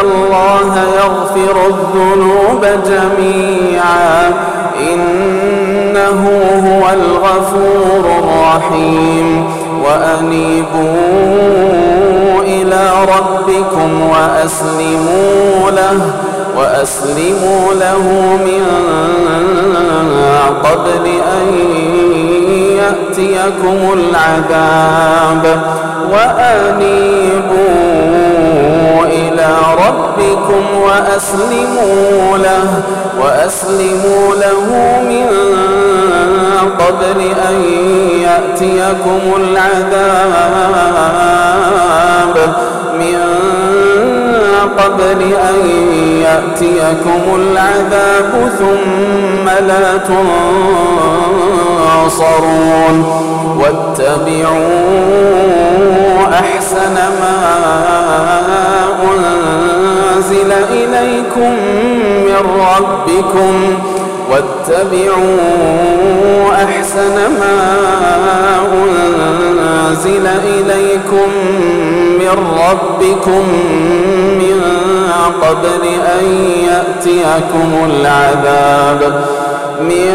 الله يغفر الذنوب جميعا. إنه هو الغفور الرحيم. وأنيبوا إلى ربكم وأسلموا له وأسلموا له من قبل أن يأتيكم العذاب. وأنيبوا إلى ربكم وأسلموا له وأسلموا له من قبل أن يأتيكم العذاب من قبل أن يأتيكم العذاب ثم لا تنصرون واتبعوا أحسن ما إليكم من ربكم واتبعوا أحسن ما أنزل إليكم من ربكم من قبل أن يأتيكم العذاب من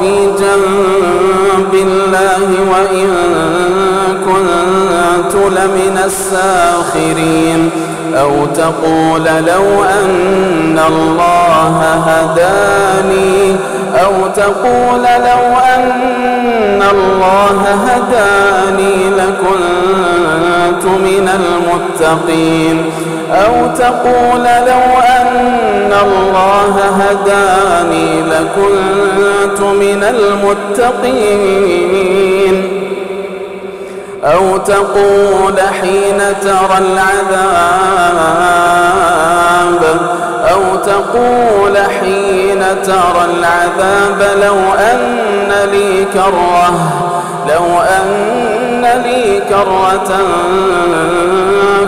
في جنب الله وإن كنت لمن الساخرين أو تقول لو أن الله هداني أو تقول لو أن الله هداني لكنت من المتقين أو تقول لو أن الله هداني لكنت من المتقين. أو تقول حين ترى العذاب أو تقول حين ترى العذاب لو أن لي كرة لو أن لي كرة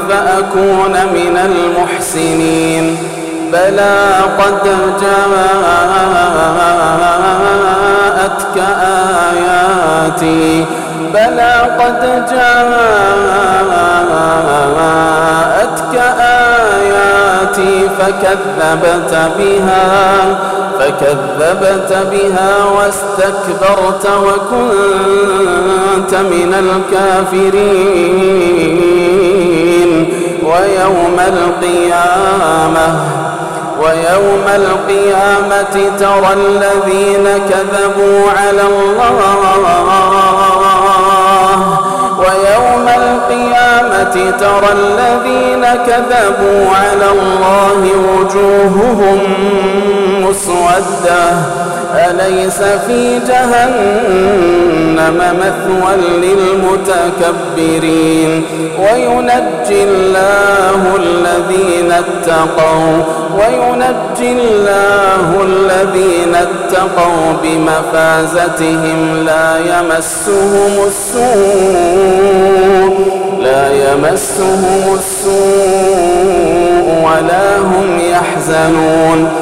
فأكون من المحسنين. بلى قد جاءتك آياتي. بلى قد جاءتك آياتي. فكذبت بها فكذبت بها واستكبرت وكنت من الكافرين. ويوم القيامة ويوم القيامة ترى الذين كذبوا على الله. ويوم القيامة ترى الذين كذبوا على الله وجوههم مسودة أليس في جهنم مثوى للمتكبرين؟ وينجي الله الذين اتقوا وينجي الله الذين اتقوا بمفازتهم لا يمسهم السوء لا يمسهم السوء ولا هم يحزنون.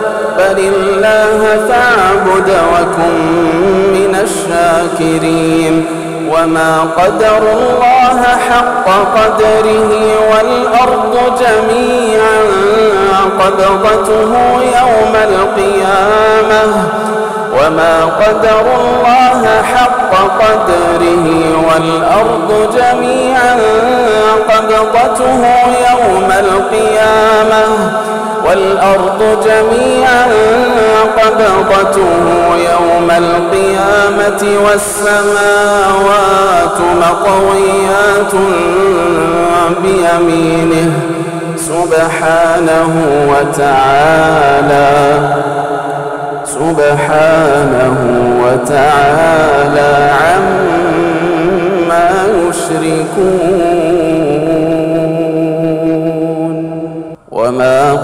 بل الله فاعبد وكن من الشاكرين وما قدر الله حق قدره والأرض جميعا قبضته يوم القيامة وما قدر الله حق قدره والأرض جميعا قبضته يوم القيامة والأرض جميعا قبضته يوم القيامة والسماوات مطويات بيمينه سبحانه وتعالى سبحانه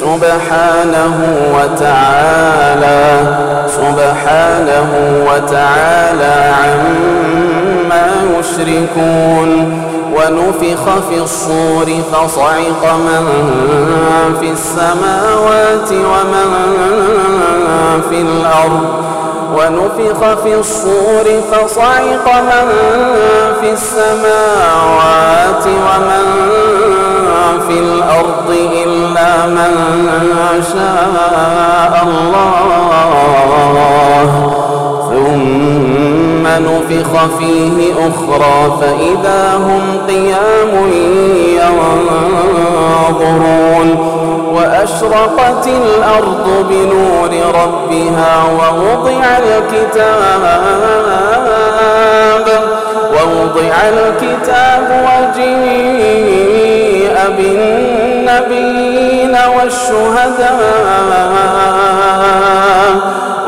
سبحانه وتعالى سبحانه وتعالى عما يشركون. ونفخ في الصور فصعق من في السماوات ومن في الأرض. ونفخ في الصور فصعق من في السماوات ومن في الأرض إلا من شاء الله. ثم نفخ فيه أخرى فإذا هم قيام ينظرون. وأشرقت الأرض بنور ربها ووضع الكتاب ووضع الكتاب وجيء بالنبيين والشهداء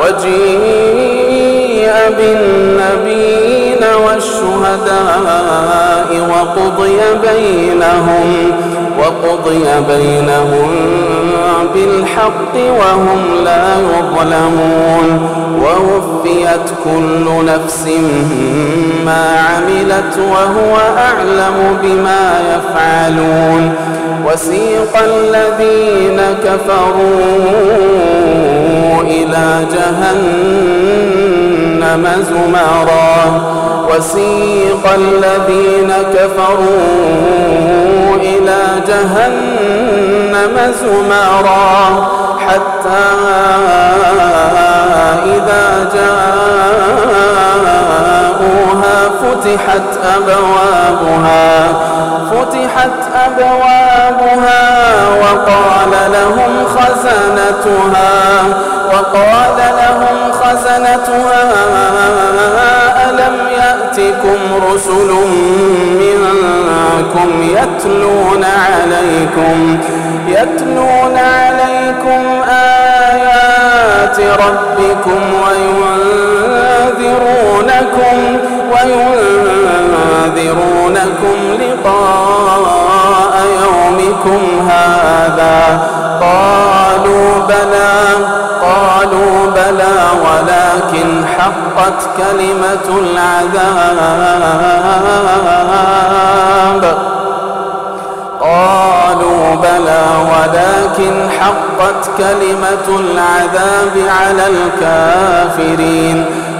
وجيء بالنبيين والشهداء وقضي بينهم وقضي بينهم بالحق وهم لا يظلمون ووفيت كل نفس ما عملت وهو أعلم بما يفعلون وسيق الذين كفروا إلى جهنم زمرا وسيق الذين كفروا إلى جهنم زمرا حتى إذا جاءوها فتحت أبوابها فتحت أبوابها وقال لهم خزنتها وقال لهم خزنتها ألم يأتكم رسل منكم يتلون عليكم يتلون عليكم آيات ربكم وينذرونكم وينذرونكم لقاء يومكم هذا. قالوا بلى قالوا بلى ولكن حقت كلمة العذاب. قالوا بلى ولكن حقت كلمة العذاب على الكافرين.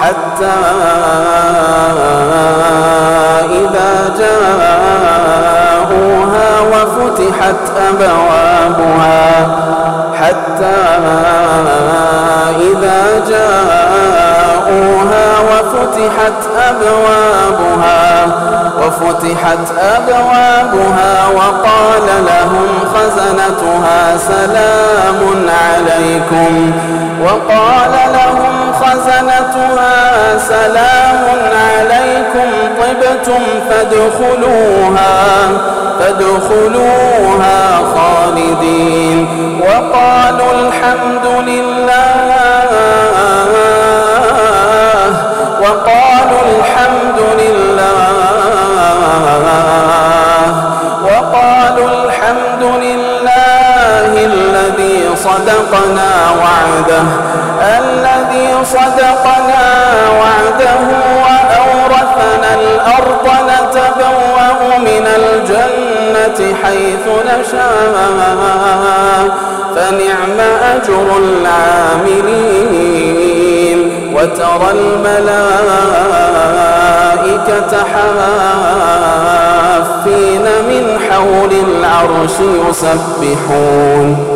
حتى إذا جاءوها وفتحت أبوابها حتى إذا جاءوها وفتحت أبوابها وفتحت أبوابها وقال لهم خزنتها سلام عليكم وقال لهم خزنتها سلام عليكم طبتم فادخلوها فادخلوها خالدين. وقالوا الحمد لله وقالوا الحمد لله وقالوا الحمد لله الذي صدقنا وعده الذي صدقنا وعده وأورثنا الأرض نتبوأ من الجنة حيث نشاء. فنعم أجر العاملين. وترى الملائكة حافين من حول العرش يسبحون.